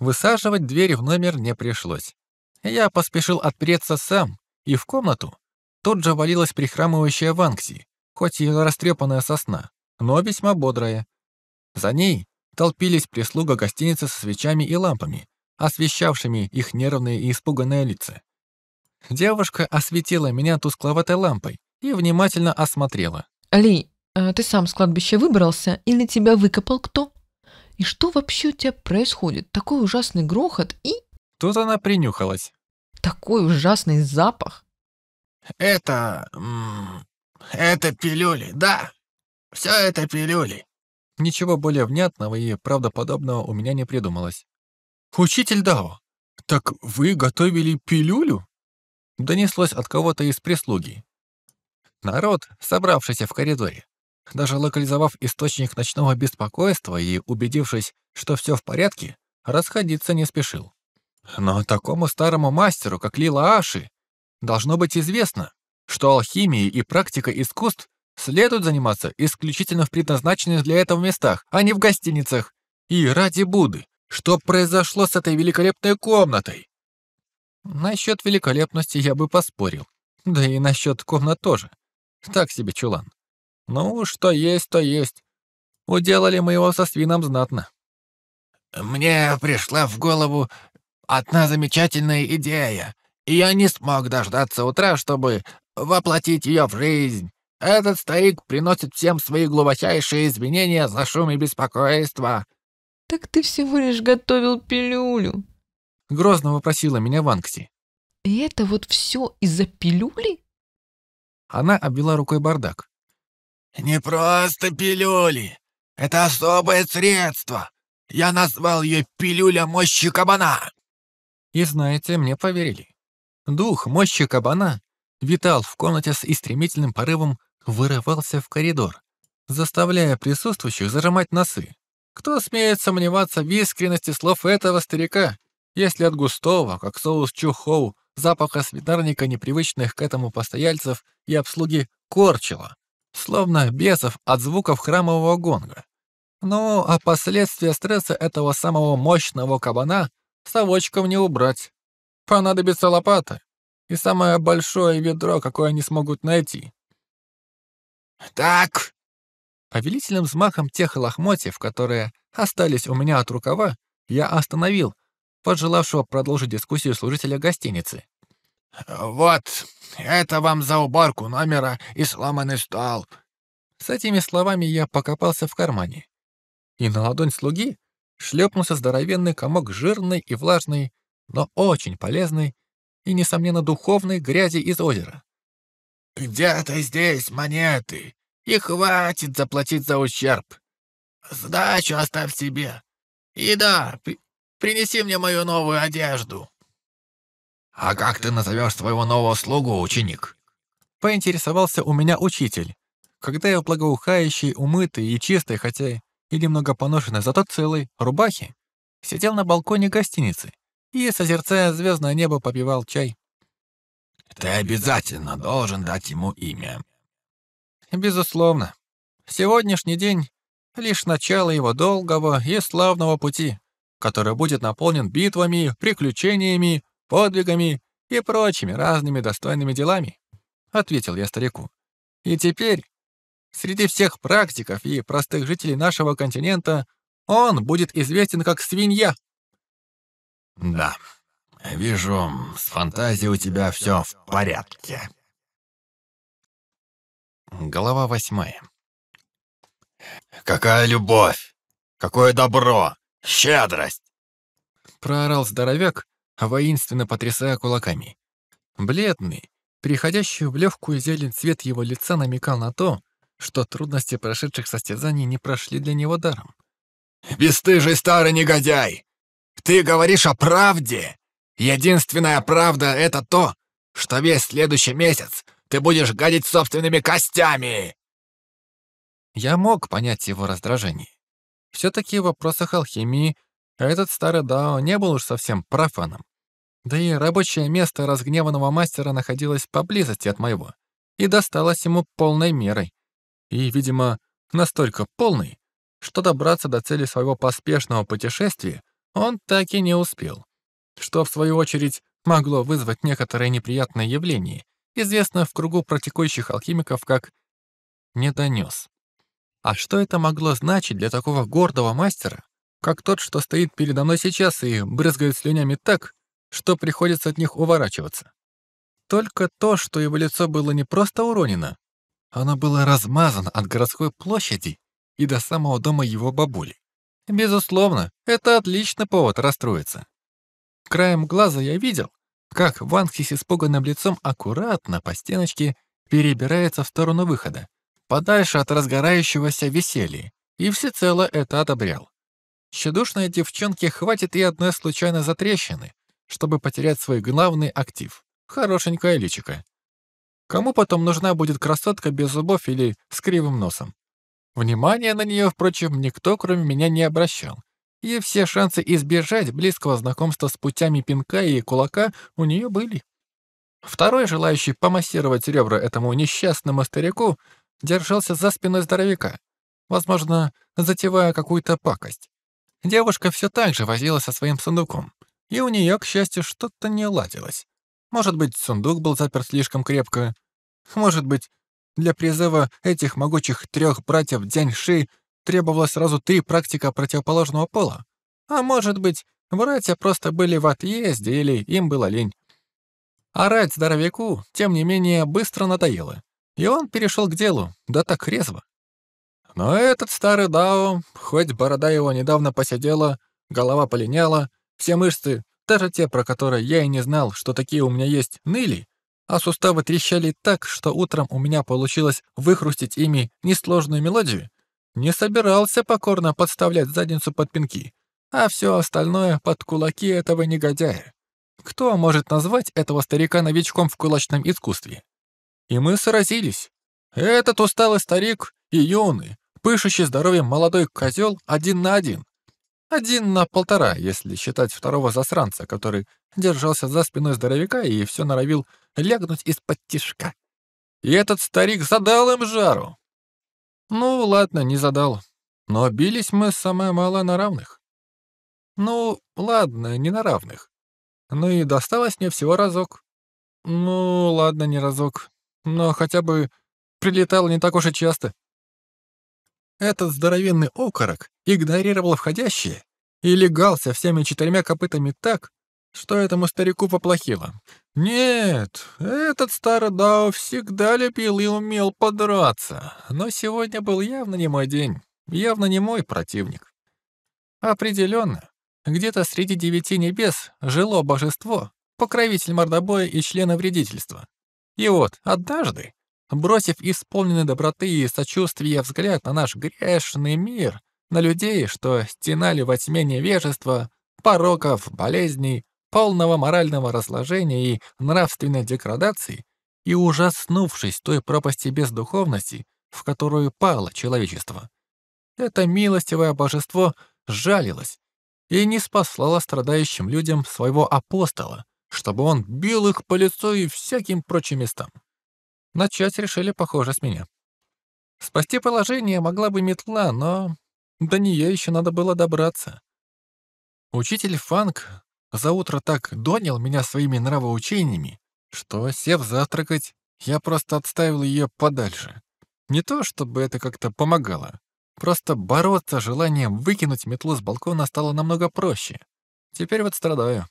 Высаживать дверь в номер не пришлось. Я поспешил отпереться сам, и в комнату тут же валилась прихрамывающая Ванкси, хоть и растрепанная сосна, но весьма бодрая. За ней толпились прислуга гостиницы со свечами и лампами, освещавшими их нервные и испуганные лица. Девушка осветила меня тускловатой лампой и внимательно осмотрела. Али, а ты сам с кладбища выбрался или тебя выкопал кто? И что вообще у тебя происходит? Такой ужасный грохот и... Тут она принюхалась. Такой ужасный запах. Это... это пилюли, да. Все это пилюли. Ничего более внятного и правдоподобного у меня не придумалось. «Учитель Дао, так вы готовили пилюлю?» Донеслось от кого-то из прислуги. Народ, собравшийся в коридоре, даже локализовав источник ночного беспокойства и убедившись, что все в порядке, расходиться не спешил. Но такому старому мастеру, как Лила Аши, должно быть известно, что алхимией и практикой искусств следует заниматься исключительно в предназначенных для этого местах, а не в гостиницах. И ради Будды, что произошло с этой великолепной комнатой? Насчет великолепности я бы поспорил. Да и насчет комнат тоже. Так себе чулан. Ну, что есть, то есть. Уделали мы его со свином знатно. Мне пришла в голову одна замечательная идея, и я не смог дождаться утра, чтобы воплотить ее в жизнь. Этот старик приносит всем свои глубочайшие извинения за шум и беспокойство. Так ты всего лишь готовил пилюлю. Грозно вопросила меня Ванкси. И это вот все из-за пилюли? Она обвела рукой бардак. Не просто пилюли. Это особое средство. Я назвал ее пилюля мощи кабана. И знаете, мне поверили. Дух мощи кабана витал в комнате с стремительным порывом вырывался в коридор, заставляя присутствующих зажимать носы. Кто смеет сомневаться в искренности слов этого старика, если от густого, как соус чухоу, запаха свинарника непривычных к этому постояльцев и обслуги корчило, словно бесов от звуков храмового гонга. Ну, а последствия стресса этого самого мощного кабана совочком не убрать. Понадобится лопата и самое большое ведро, какое они смогут найти. «Так!» Повелительным взмахом тех лохмотьев, которые остались у меня от рукава, я остановил пожелавшего продолжить дискуссию служителя гостиницы. «Вот, это вам за уборку номера и сломанный стол». С этими словами я покопался в кармане. И на ладонь слуги шлепнулся здоровенный комок жирной и влажной, но очень полезной и, несомненно, духовной грязи из озера. «Где-то здесь монеты, и хватит заплатить за ущерб. Сдачу оставь себе. И да, при принеси мне мою новую одежду». «А как ты назовешь своего нового слугу, ученик?» Поинтересовался у меня учитель, когда я в благоухающей, умытой и чистой, хотя и немного поношенной, зато целой, рубахе, сидел на балконе гостиницы и, созерцая звездное небо, попивал чай. Ты обязательно должен дать ему имя. Безусловно. Сегодняшний день — лишь начало его долгого и славного пути, который будет наполнен битвами, приключениями, подвигами и прочими разными достойными делами, — ответил я старику. И теперь, среди всех практиков и простых жителей нашего континента, он будет известен как свинья. Да, Вижу, с фантазией у тебя все в порядке. Глава восьмая. «Какая любовь! Какое добро! Щедрость!» Проорал здоровяк, воинственно потрясая кулаками. Бледный, переходящий в легкую зелень цвет его лица намекал на то, что трудности прошедших состязаний не прошли для него даром. «Бестыжий старый негодяй! Ты говоришь о правде? Единственная правда — это то, что весь следующий месяц ты будешь гадить собственными костями!» Я мог понять его раздражение. Все-таки в вопросах алхимии этот старый Дао не был уж совсем профаном. Да и рабочее место разгневанного мастера находилось поблизости от моего и досталось ему полной мерой. И, видимо, настолько полной, что добраться до цели своего поспешного путешествия он так и не успел, что, в свою очередь, могло вызвать некоторое неприятное явление, известное в кругу практикующих алхимиков как «не донес». А что это могло значить для такого гордого мастера, как тот, что стоит передо мной сейчас и брызгает слюнями так, что приходится от них уворачиваться? Только то, что его лицо было не просто уронено, оно было размазано от городской площади и до самого дома его бабули. Безусловно, это отличный повод расстроиться. Краем глаза я видел, как Ванхи с испуганным лицом аккуратно по стеночке перебирается в сторону выхода, подальше от разгорающегося веселья, и всецело это одобрял. Щедушной девчонке хватит и одной случайной затрещины, чтобы потерять свой главный актив — хорошенькое личико. Кому потом нужна будет красотка без зубов или с кривым носом? Внимания на нее, впрочем, никто, кроме меня, не обращал. И все шансы избежать близкого знакомства с путями пинка и кулака у нее были. Второй, желающий помассировать ребра этому несчастному старику, держался за спиной здоровяка, возможно, затевая какую-то пакость. Девушка все так же возилась со своим сундуком, и у нее, к счастью, что-то не ладилось. Может быть, сундук был заперт слишком крепко, может быть, для призыва этих могучих трех братьев Дзяньши требовалось сразу три практика противоположного пола. А может быть, братья просто были в отъезде или им было лень. Орать здоровяку, тем не менее, быстро надоело. И он перешел к делу, да так резво. Но этот старый Дао, хоть борода его недавно посидела, голова полиняла, все мышцы, даже те, про которые я и не знал, что такие у меня есть, ныли, а суставы трещали так, что утром у меня получилось выхрустить ими несложную мелодию, не собирался покорно подставлять задницу под пинки, а все остальное под кулаки этого негодяя. Кто может назвать этого старика новичком в кулачном искусстве? И мы сразились. Этот усталый старик и юный, пышущий здоровьем молодой козел один на один. Один на полтора, если считать второго засранца, который держался за спиной здоровяка и все норовил лягнуть из-под тишка. И этот старик задал им жару. Ну, ладно, не задал. Но бились мы самое мало на равных. Ну, ладно, не на равных. Ну и досталось мне всего разок. Ну, ладно, не разок. Но хотя бы прилетало не так уж и часто. Этот здоровенный окорок игнорировал входящие и легался всеми четырьмя копытами так, что этому старику поплохело. Нет, этот старый Дао всегда любил и умел подраться, но сегодня был явно не мой день, явно не мой противник. Определенно, где-то среди девяти небес жило божество, покровитель мордобоя и члена вредительства. И вот, однажды, бросив исполненный доброты и сочувствия взгляд на наш грешный мир, на людей, что стенали во тьме невежества, пороков, болезней, полного морального разложения и нравственной деградации, и ужаснувшись той пропасти бездуховности, в которую пало человечество, это милостивое божество жалилось и не спаслало страдающим людям своего апостола, чтобы он бил их по лицу и всяким прочим местам. Начать решили, похоже, с меня. Спасти положение могла бы метла, но до нее еще надо было добраться. Учитель Фанк за утро так донял меня своими нравоучениями, что, сев завтракать, я просто отставил ее подальше. Не то, чтобы это как-то помогало. Просто бороться желанием выкинуть метлу с балкона стало намного проще. Теперь вот страдаю.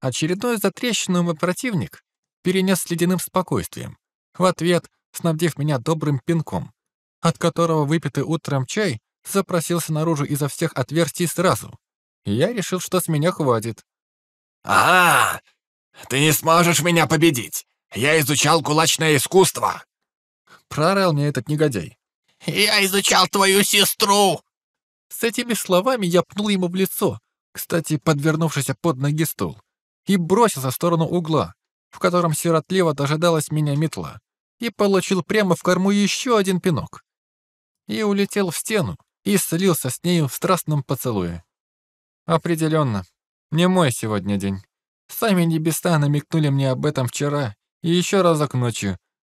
Очередной затрещину мой противник перенес с ледяным спокойствием. В ответ, снабдив меня добрым пинком, от которого выпитый утром чай запросился наружу изо всех отверстий сразу. Я решил, что с меня хватит. «Ага! Ты не сможешь меня победить! Я изучал кулачное искусство!» Прорал мне этот негодяй. «Я изучал твою сестру!» С этими словами я пнул ему в лицо, кстати, подвернувшийся под ноги стул, и бросился в сторону угла, в котором сиротливо дожидалась меня метла, и получил прямо в корму еще один пинок. и улетел в стену и слился с нею в страстном поцелуе. Определенно, не мой сегодня день. Сами небеса намекнули мне об этом вчера и еще разок ночью.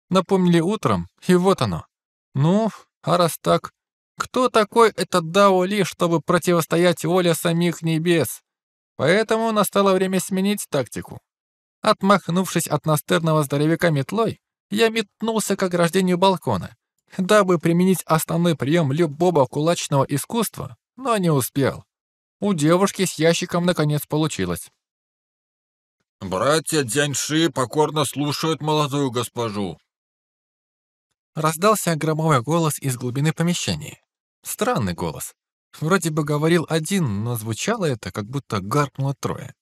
Напомнили утром, и вот оно. Ну, а раз так, кто такой этот Дао Ли, чтобы противостоять воле самих небес? Поэтому настало время сменить тактику. Отмахнувшись от настырного здоровяка метлой, я метнулся к ограждению балкона, дабы применить основной прием любого кулачного искусства, но не успел. У девушки с ящиком наконец получилось. «Братья Дзяньши покорно слушают молодую госпожу». Раздался громовой голос из глубины помещения. Странный голос. Вроде бы говорил один, но звучало это, как будто гаркнуло трое.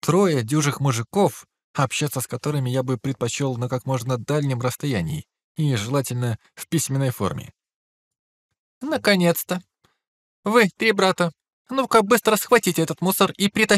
Трое дюжих мужиков, общаться с которыми я бы предпочел на как можно дальнем расстоянии и желательно в письменной форме. «Наконец-то! Вы, три брата, ну-ка быстро схватите этот мусор и притащите